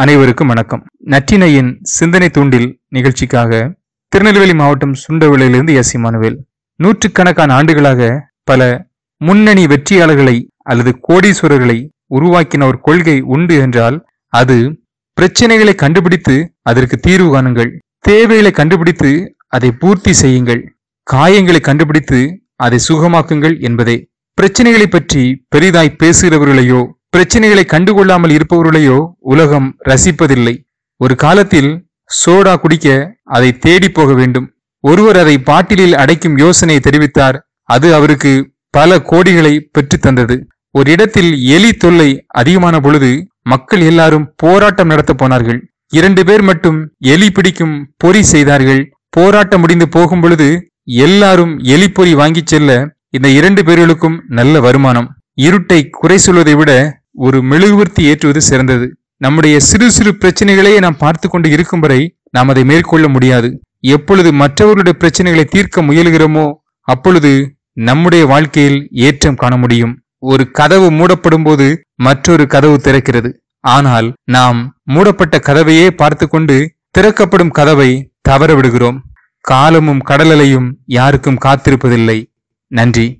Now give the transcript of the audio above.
அனைவருக்கும் வணக்கம். நற்றினையின் சிந்தனை தூண்டில் நிகழ்ச்சிக்காக திருநெல்வேலி மாவட்டம் சுண்டவிலையிலிருந்து எஸ். இமானுவேல். நூற்றுக்கணக்கான ஆண்டுகளாக பல முன்னணி வெற்றியாளர்களை அல்லது கோடீஸ்வரர்களை உருவாக்கின ஒரு கொள்கை உண்டு என்றால் அது பிரச்சனைகளை கண்டுபிடித்து அதற்கு தீர்வு காணுங்கள். தேவைகளை கண்டுபிடித்து அதை பூர்த்தி செய்யுங்கள். காயங்களை கண்டுபிடித்து அதை சுகமாக்குங்கள் என்பதே. பிரச்சனைகளை பற்றி பெரிதாய் பேசுகிறவர்களையோ பிரச்சனைகளை கண்டுகொள்ளாமல் இருப்பவர்களையோ உலகம் ரசிப்பதில்லை. ஒரு காலத்தில் சோடா குடிக்க அதை தேடி போக வேண்டும். ஒருவர் அதை பாட்டிலில் அடைக்கும் யோசனையை தெரிவித்தார். அது அவருக்கு பல கோடிகளை பெற்றுத்தந்தது ஒரு இடத்தில் எலி தொல்லை அதிகமான பொழுது மக்கள் எல்லாரும் போராட்டம் நடத்த போனார்கள். இரண்டு பேர் மட்டும் எலி பிடிக்கும் பொறி செய்தார்கள். போராட்டம் முடிந்து போகும் பொழுது எல்லாரும் எலி பொறி வாங்கிச் செல்ல இந்த இரண்டு பேர்களுக்கும் நல்ல வருமானம். இருட்டை குறை சொல்வதை விட ஒரு மெழுகுவர்த்தி ஏற்றுவது சிறந்தது. நம்முடைய சிறு சிறு பிரச்சனைகளையே நாம் பார்த்து கொண்டு இருக்கும் வரை நாம் அதை மேற்கொள்ள முடியாது. எப்பொழுது மற்றவர்களுடைய பிரச்சனைகளை தீர்க்க முயல்கிறோமோ அப்பொழுது நம்முடைய வாழ்க்கையில் ஏற்றம் காண முடியும். ஒரு கதவு மூடப்படும் போது மற்றொரு கதவு திறக்கிறது. ஆனால் நாம் மூடப்பட்ட கதவையே பார்த்து கொண்டு திறக்கப்படும் கதவை தவற விடுகிறோம். காலமும் கடலலையும் யாருக்கும் காத்திருப்பதில்லை. நன்றி.